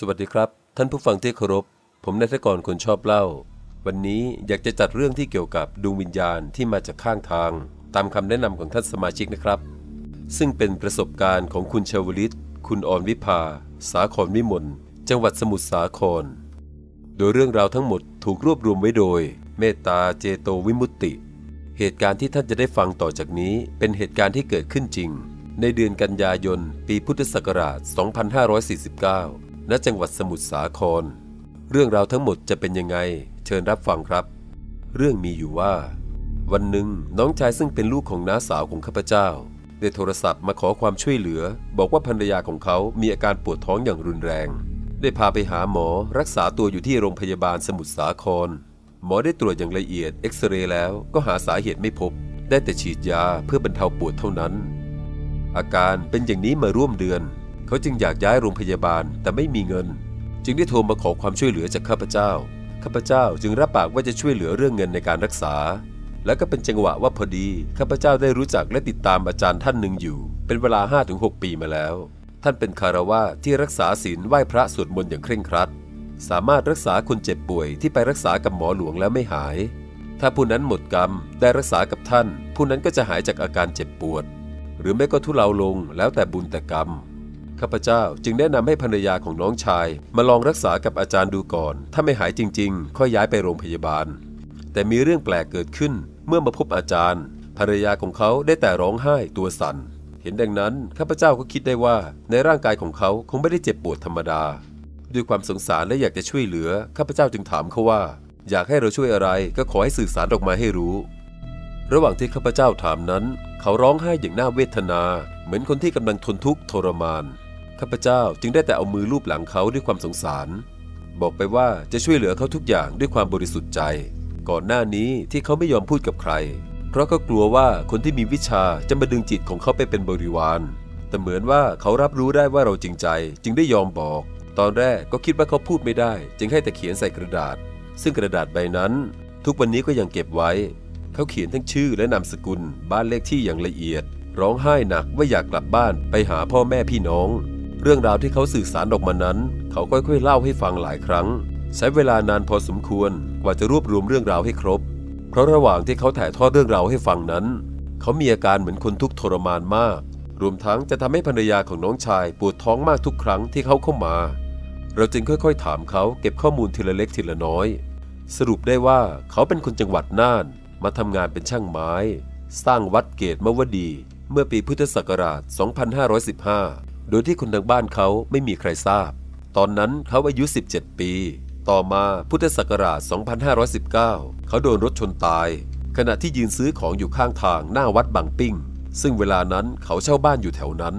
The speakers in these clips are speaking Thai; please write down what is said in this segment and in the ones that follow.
สวัสดีครับ ท่านผู้ฟังที่เคารพ ผมนายทกรคนชอบเล่า วันนี้อยากจะจัดเรื่องที่เกี่ยวกับดวงวิญญาณที่มาจากข้างทาง ตามคำแนะนำของท่านสมาชิกนะครับ ซึ่งเป็นประสบการณ์ของคุณชาวลิต คุณออนวิภา สาครวิมลจังหวัดสมุทรสาคร โดยเรื่องราวทั้งหมดถูกรวบรวมไว้โดย เมตตาเจโตวิมุตติ เหตุการณ์ที่ท่านจะได้ฟังต่อจากนี้ เป็นเหตุการณ์ที่เกิดขึ้นจริง ในเดือนกันยายน ปีพุทธศักราช 2549 ณจังหวัดสมุทรสาคร เรื่องราวทั้งหมดจะเป็นยังไง เชิญรับฟังครับ เรื่องมีอยู่ว่า วันหนึ่งน้องชายซึ่งเป็นลูกของน้าสาวของข้าพเจ้า ได้โทรศัพท์มาขอความช่วยเหลือ บอกว่าภรรยาของเขามีอาการปวดท้องอย่างรุนแรง ได้พาไปหาหมอรักษาตัวอยู่ที่โรงพยาบาลสมุทรสาคร หมอได้ตรวจอย่างละเอียดเอ็กซเรย์แล้วก็หาสาเหตุไม่พบ ได้แต่ฉีดยาเพื่อบรรเทาปวดเท่านั้น อาการเป็นอย่างนี้มาร่วมเดือน เขาจึงอยากย้ายโรงพยาบาลแต่ไม่มีเงิน จึงได้โทรมาขอความช่วยเหลือจากข้าพเจ้า ข้าพเจ้าจึงรับปากว่าจะช่วยเหลือเรื่องเงินในการรักษา และก็เป็นจังหวะว่าพอดี ข้าพเจ้าได้รู้จักและติดตามอาจารย์ท่านหนึ่งอยู่ เป็นเวลา 5-6 ปีมาแล้ว ท่านเป็นคารวาสที่รักษาศีลไหว้พระสวดมนต์อย่างเคร่งครัด สามารถรักษาคนเจ็บป่วยที่ไปรักษากับหมอหลวงแล้วไม่หาย ถ้าผู้นั้นหมดกรรมได้รักษากับท่าน ผู้นั้นก็จะหายจากอาการเจ็บปวด หรือไม่ก็ทุเลาลงแล้วแต่บุญแต่กรรม ข้าพเจ้าจึงแนะนำให้ภรรยาของน้องชาย มาลองรักษากับอาจารย์ดูก่อน ถ้าไม่หายจริง ๆ ค่อยย้ายไปโรงพยาบาล แต่มีเรื่องแปลกเกิดขึ้น เมื่อมาพบอาจารย์ ภรรยาของเขาได้แต่ร้องไห้ตัวสั่น เห็นดังนั้นข้าพเจ้าก็คิดได้ว่า ในร่างกายของเขาคงไม่ได้เจ็บปวดธรรมดา ด้วยความสงสารและอยากจะช่วยเหลือข้าพเจ้าจึงถามเขาว่า อยากให้เราช่วยอะไรก็ขอให้สื่อสารออกมาให้รู้ ระหว่างที่ข้าพเจ้าถามนั้น เขาร้องไห้อย่างน่าเวทนา เหมือนคนที่กำลังทนทุกข์ทรมาน ข้าพเจ้าจึงได้แต่เอามือลูบหลังเขาด้วยความสงสาร บอกไปว่าจะช่วยเหลือเขาทุกอย่างด้วยความบริสุทธิ์ใจ ก่อนหน้านี้ที่เขาไม่ยอมพูดกับใคร เพราะเขากลัวว่าคนที่มีวิชาจะมาดึงจิตของเขาไปเป็นบริวาร แต่เหมือนว่าเขารับรู้ได้ว่าเราจริงใจ จึงได้ยอมบอก ตอนแรกก็คิดว่าเขาพูดไม่ได้ จึงให้แต่เขียนใส่กระดาษ ซึ่งกระดาษใบนั้น ทุกวันนี้ก็ยังเก็บไว้ เขาเขียนทั้งชื่อและนามสกุล บ้านเลขที่อย่างละเอียด ร้องไห้หนักว่าอยากกลับบ้านไปหาพ่อแม่พี่น้อง เรื่องราวที่เขาสื่อสารออกมานั้น เขาค่อยๆเล่าให้ฟังหลายครั้ง ใช้เวลานานพอสมควรกว่าจะรวบรวมเรื่องราวให้ครบ เพราะระหว่างที่เขาถ่ายทอดเรื่องราวให้ฟังนั้น เขามีอาการเหมือนคนทุกข์ทรมานมาก รวมทั้งจะทำให้ภรรยาของน้องชายปวดท้องมากทุกครั้งที่เขาเข้ามา เราจึงค่อยๆ ถามเขาเก็บข้อมูลทีละเล็กทีละน้อย สรุปได้ว่าเขาเป็นคนจังหวัดน่าน มาทำงานเป็นช่างไม้ สร้างวัดเกตมวดี เมื่อปีพุทธศักราช 2515 โดยที่คนทางบ้านเขาไม่มีใครทราบ ตอนนั้นเขาอายุ 17 ปี ต่อมาพุทธศักราช 2519 เขาโดนรถชนตาย ขณะที่ยืนซื้อของอยู่ข้างทางหน้าวัดบางปิ้ง ซึ่งเวลานั้นเขาเช่าบ้านอยู่แถวนั้น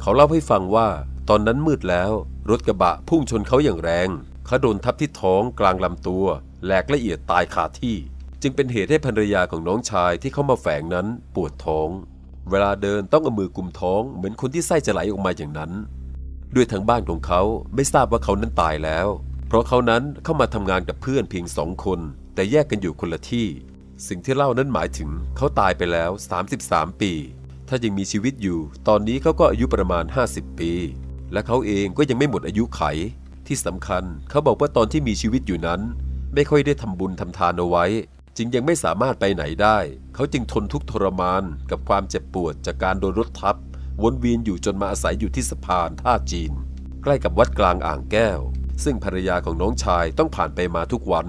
เขาเล่าให้ฟังว่าตอนนั้นมืดแล้ว รถกระบะพุ่งชนเขาอย่างแรง เขาโดนทับที่ท้องกลางลำตัวแหลกละเอียดตายคาที่ จึงเป็นเหตุให้ภรรยาของน้องชายที่เข้ามาแฝงนั้นปวดท้อง เวลาเดินต้องเอามือกุมท้องเหมือนคนที่ไส้จะไหลออกมาอย่างนั้น ด้วยทางบ้านของเขาไม่ทราบว่าเขานั้นตายแล้ว เพราะเขานั้นเข้ามาทำงานกับเพื่อนเพียงสองคน แต่แยกกันอยู่คนละที่ สิ่งที่เล่านั้นหมายถึงเขาตายไปแล้ว 33 ปี ถ้ายังมีชีวิตอยู่ ตอนนี้เขาก็อายุประมาณ 50 ปี และเขาเองก็ยังไม่หมดอายุไข ที่สำคัญเขาบอกว่าตอนที่มีชีวิตอยู่นั้น ไม่ค่อยได้ทำบุญทำทานเอาไว้ จึงยังไม่สามารถไปไหนได้ เขาจึงทนทุกข์ทรมานกับความเจ็บปวดจากการโดนรถทับ วนเวียนอยู่จนมาอาศัยอยู่ที่สะพานท่าจีน ใกล้กับวัดกลางอ่างแก้ว ซึ่งภรรยาของน้องชายต้องผ่านไปมาทุกวัน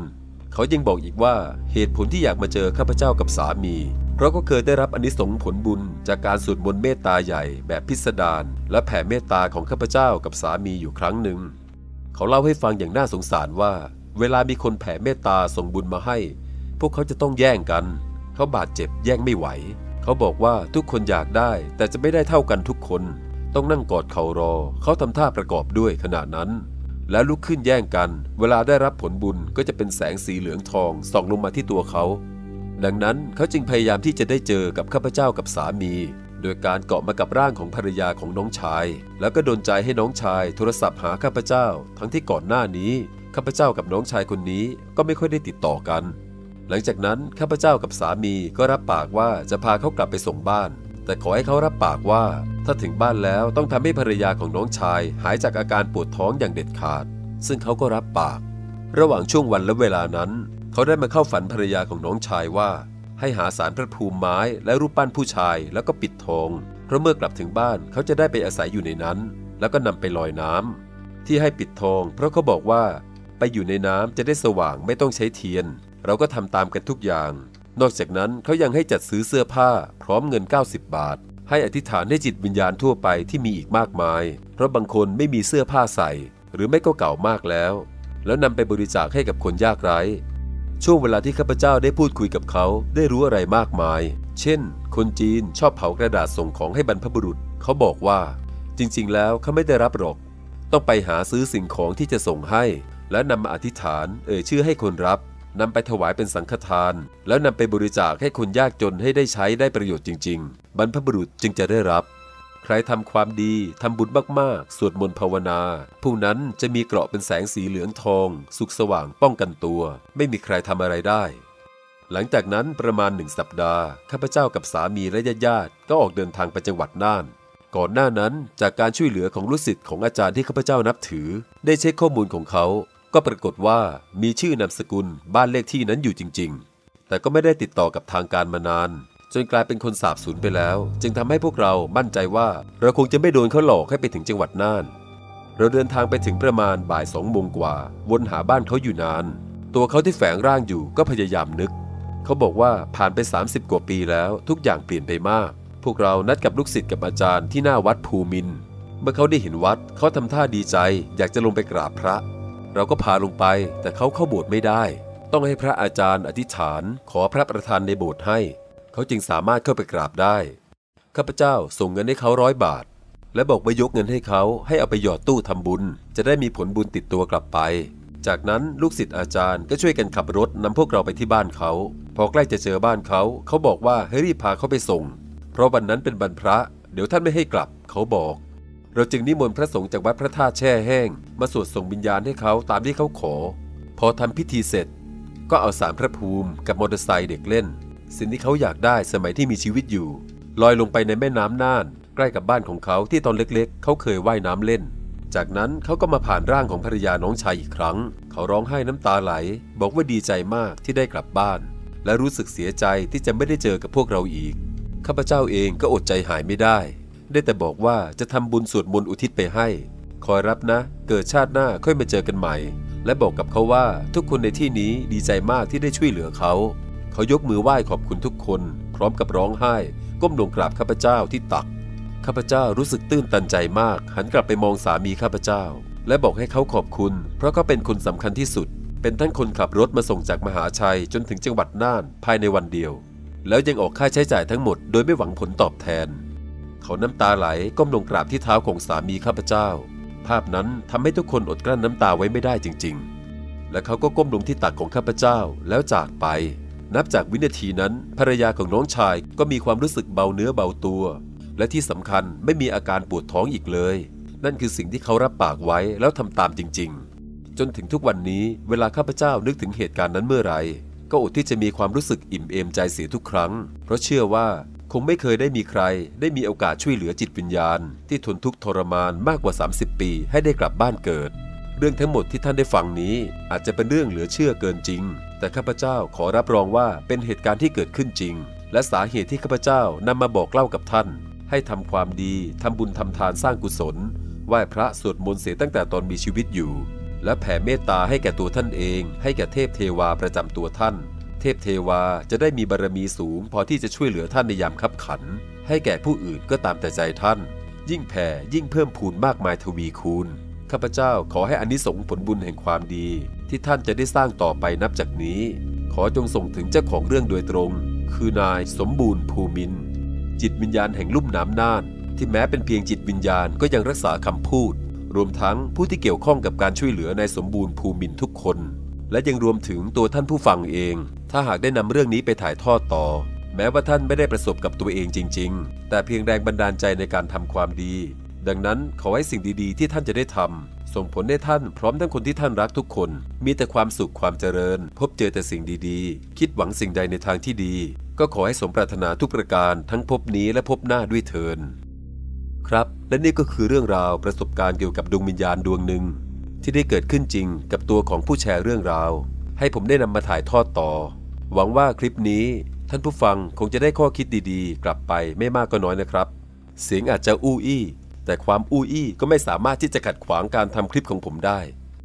เขายังบอกอีกว่าเหตุผลที่อยากมาเจอข้าพเจ้ากับสามี เพราะก็เคยได้รับอนิสงส์ผลบุญ จากการสวดมนต์เมตตาใหญ่แบบพิสดารและแผ่เมตตาของข้าพเจ้ากับสามีอยู่ครั้งหนึ่ง เขาเล่าให้ฟังอย่างน่าสงสารว่า เวลามีคนแผ่เมตตาส่งบุญมาให้ วกเขาจะต้องแย่งกัน เขาบาดเจ็บแย่งไม่ไหว เขาบอกว่าทุกคนอยากได้ แต่จะไม่ได้เท่ากันทุกคน ต้องนั่งกอดเข่ารอ เขาทำท่าประกอบด้วยขณะนั้น แล้วลุกขึ้นแย่งกัน เวลาได้รับผลบุญก็จะเป็นแสงสีเหลืองทองส่องลงมาที่ตัวเขา ดังนั้นเขาจึงพยายามที่จะได้เจอกับข้าพเจ้ากับสามี โดยการเกาะมากับร่างของภรรยาของน้องชาย แล้วก็ดนใจให้น้องชาย โทรศัพท์หาข้าพเจ้า ทั้งที่ก่อนหน้านี้ข้าพเจ้ากับน้องชายคนนี้ก็ไม่ค่อยได้ติดต่อกัน หลังจากนั้นข้าพเจ้ากับสามีก็รับปากว่าจะพาเขากลับไปส่งบ้าน แต่ขอให้เขารับปากว่า ถ้าถึงบ้านแล้วต้องทำให้ภรรยาของน้องชาย หายจากอาการปวดท้องอย่างเด็ดขาด ซึ่งเขาก็รับปาก ระหว่างช่วงวันและเวลานั้น เขาได้มาเข้าฝันภรรยาของน้องชายว่า ให้หาสารพระภูมิไม้และรูปปั้นผู้ชายแล้วก็ปิดทองเพราะเมื่อกลับถึงบ้านเขาจะได้ไปอาศัยอยู่ในนั้น แล้วก็นำไปลอยน้ำที่ให้ปิดทอง เพราะเขาบอกว่า ไปอยู่ในน้ำจะได้สว่างไม่ต้องใช้เทียน เราก็ทำตามกันทุกอย่าง นอกจากนั้นเขายังให้จัดซื้อเสื้อผ้า พร้อมเงิน 90 บาท ให้อธิษฐานให้จิตวิญญาณทั่วไปที่มีอีกมากมาย เพราะบางคนไม่มีเสื้อผ้าใส่ หรือไม่ก็เก่ามากแล้ว แล้วนำไปบริจาคให้กับคนยากไร้ ช่วงเวลาที่ข้าพเจ้าได้พูดคุยกับเขาได้รู้อะไรมากมาย เช่น คนจีนชอบเผากระดาษส่งของให้บรรพบุรุษ เขาบอกว่า จริง ๆ แล้วเขาไม่ได้รับหรอก ต้องไปหาซื้อสิ่งของที่จะส่งให้ แล้วนำมาอธิษฐาน เอ่ยชื่อให้คนรับนำไปถวายเป็นสังฆทาน แล้วนำไปบริจาคให้คนยากจนให้ได้ใช้ได้ประโยชน์จริง ๆ บรรพบุรุษจึงจะได้รับ ใครทำความดีทำบุญมากๆ สวดมนต์ภาวนา ผู้นั้นจะมีเกราะเป็นแสงสีเหลืองทอง สุขสว่างป้องกันตัว ไม่มีใครทำอะไรได้ หลังจากนั้นประมาณหนึ่งสัปดาห์ ข้าพเจ้ากับสามีและญาติๆก็ออกเดินทางไปจังหวัดน่านก่อนหน้านั้นจากการช่วยเหลือของลูกศิษย์ของอาจารย์ที่ข้าพเจ้านับถือ ได้เช็คข้อมูลของเขา ก็ปรากฏว่ามีชื่อนามสกุลบ้านเลขที่นั้นอยู่จริง ๆ แต่ก็ไม่ได้ติดต่อกับทางการมานาน จนกลายเป็นคนสาบสูญไปแล้ว จึงทำให้พวกเรามั่นใจว่าเราคงจะไม่โดนเขาหลอกให้ไปถึงจังหวัดน่าน เราเดินทางไปถึงประมาณบ่ายสองโมงกว่า วนหาบ้านเขาอยู่นาน ตัวเขาที่แฝงร่างอยู่ก็พยายามนึก เขาบอกว่าผ่านไป 30 กว่าปีแล้ว ทุกอย่างเปลี่ยนไปมาก พวกเรานัดกับลูกศิษย์กับอาจารย์ที่หน้าวัดภูมิน เมื่อเขาได้เห็นวัดเขาทำท่าดีใจ อยากจะลงไปกราบพระ เราก็พาลงไป แต่เขาเข้าโบสถ์ไม่ได้ ต้องให้พระอาจารย์อธิษฐาน ขอพระประธานในโบสถ์ให้ เขาจึงสามารถเข้าไปกราบได้ ข้าพเจ้าส่งเงินให้เขาร้อยบาท และบอกว่ายกเงินให้เขาให้เอาไปหยอดตู้ทำบุญ จะได้มีผลบุญติดตัวกลับไป จากนั้นลูกศิษย์อาจารย์ก็ช่วยกันขับรถนำพวกเราไปที่บ้านเขา พอใกล้จะเจอบ้านเขา เขาบอกว่าให้รีบพาเขาไปส่ง เพราะวันนั้นเป็นวันพระ เดี๋ยวท่านไม่ให้กลับ เขาบอก เราจึงนิมนต์พระสงฆ์จากวัดพระธาตุแช่แห้ง มาสวดส่งวิญญาณให้เขาตามที่เขาขอ พอทำพิธีเสร็จ ก็เอาสารพระภูมิกับมอเตอร์ไซค์เด็กเล่น สิ่งที่เขาอยากได้สมัยที่มีชีวิตอยู่ ลอยลงไปในแม่น้ำน่าน ใกล้กับบ้านของเขาที่ตอนเล็กๆ เขาเคยว่ายน้ำเล่น จากนั้นเขาก็มาผ่านร่างของภรรยาน้องชายอีกครั้ง เขาร้องไห้น้ำตาไหล บอกว่าดีใจมากที่ได้กลับบ้าน และรู้สึกเสียใจที่จะไม่ได้เจอกับพวกเราอีกข้าพเจ้าเองก็อดใจหายไม่ได้ ได้แต่บอกว่าจะทำบุญสวดมนต์อุทิศไปให้ คอยรับนะ เกิดชาติหน้าค่อยมาเจอกันใหม่ และบอกกับเขาว่าทุกคนในที่นี้ดีใจมากที่ได้ช่วยเหลือเขา เขายกมือไหว้ขอบคุณทุกคน พร้อมกับร้องไห้ ก้มลงกราบข้าพเจ้าที่ตัก ข้าพเจ้ารู้สึกตื้นตันใจมาก หันกลับไปมองสามีข้าพเจ้า และบอกให้เขาขอบคุณ เพราะเขาเป็นคนสำคัญที่สุด เป็นทั้งคนขับรถมาส่งจากมหาชัยจนถึงจังหวัดน่านภายในวันเดียว แล้วยังออกค่าใช้จ่ายทั้งหมด โดยไม่หวังผลตอบแทน เขาน้ำตาไหลก้มลงกราบที่เท้าของสามีข้าพเจ้า ภาพนั้นทำให้ทุกคนอดกลั้นน้ำตาไว้ไม่ได้จริง ๆ และเขาก็ก้มลงที่ตักของข้าพเจ้าแล้วจากไป นับจากวินาทีนั้นภรรยาของน้องชายก็มีความรู้สึกเบาเนื้อเบาตัว และที่สำคัญไม่มีอาการปวดท้องอีกเลย นั่นคือสิ่งที่เขารับปากไว้แล้วทำตามจริง ๆ จนถึงทุกวันนี้เวลาข้าพเจ้านึกถึงเหตุการณ์นั้นเมื่อไหร่ก็อดที่จะมีความรู้สึกอิ่มเอมใจเสียทุกครั้ง เพราะเชื่อว่า คงไม่เคยได้มีใคร ได้มีโอกาสช่วยเหลือจิตวิญญาณ ที่ทนทุกข์ทรมานมากกว่า 30 ปีให้ได้กลับบ้านเกิด เรื่องทั้งหมดที่ท่านได้ฟังนี้ อาจจะเป็นเรื่องเหลือเชื่อเกินจริง แต่ข้าพเจ้าขอรับรองว่าเป็นเหตุการณ์ที่เกิดขึ้นจริง และสาเหตุที่ข้าพเจ้านำมาบอกเล่ากับท่าน ให้ทำความดีทำบุญทำทานสร้างกุศลไหว้พระสวดมนต์เสียตั้งแต่ตอนมีชีวิตอยู่ และแผ่เมตตาให้แก่ตัวท่านเอง ให้แก่เทพเทวาประจำตัวท่าน เทพเทวาจะได้มีบารมีสูง พอที่จะช่วยเหลือท่านในยามขับขัน ให้แก่ผู้อื่นก็ตามแต่ใจท่าน ยิ่งแผ่ยิ่งเพิ่มพูนมากมายทวีคูณข้าพเจ้าขอให้อานิสงส์ผลบุญแห่งความดี ที่ท่านจะได้สร้างต่อไปนับจากนี้ ขอจงส่งถึงเจ้าของเรื่องโดยตรง คือนายสมบูรณ์ภูมิน จิตวิญญาณแห่งลุ่มน้ำน่าน ที่แม้เป็นเพียงจิตวิญญาณก็ยังรักษาคำพูด รวมทั้งผู้ที่เกี่ยวข้องกับการช่วยเหลือนายสมบูรณ์ภูมินทุกคน และยังรวมถึงตัวท่านผู้ฟังเอง ถ้าหากได้นำเรื่องนี้ไปถ่ายทอดต่อ แม้ว่าท่านไม่ได้ประสบกับตัวเองจริง ๆ แต่เพียงแรงบันดาลใจในการทำความดี ดังนั้นขอให้สิ่งดีๆ ที่ท่านจะได้ทำส่งผลให้ท่านพร้อมทั้งคนที่ท่านรักทุกคน มีแต่ความสุขความเจริญ พบเจอแต่สิ่งดีๆ คิดหวังสิ่งใดในทางที่ดี ก็ขอให้สมปรารถนาทุกประการทั้งภพนี้และภพหน้าด้วยเทินครับ และนี่ก็คือเรื่องราวประสบการณ์เกี่ยวกับดวงวิญญาณดวงหนึ่ง ที่ได้เกิดขึ้นจริงกับตัวของผู้แชร์เรื่องราว ให้ผมได้นำมาถ่ายทอดต่อ หวังว่าคลิปนี้ท่านผู้ฟังคงจะได้ข้อคิดดีๆ กลับไปไม่มากก็น้อยนะครับ เสียงอาจจะอู้อี้ แต่ความอู้อี้ก็ไม่สามารถที่จะขัดขวางการทำคลิปของผมได้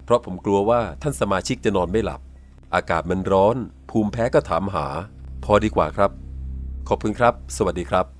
เพราะผมกลัวว่าท่านสมาชิกจะนอนไม่หลับ อากาศมันร้อน ภูมิแพ้ก็ถามหา พอดีกว่าครับ ขอบคุณครับ สวัสดีครับ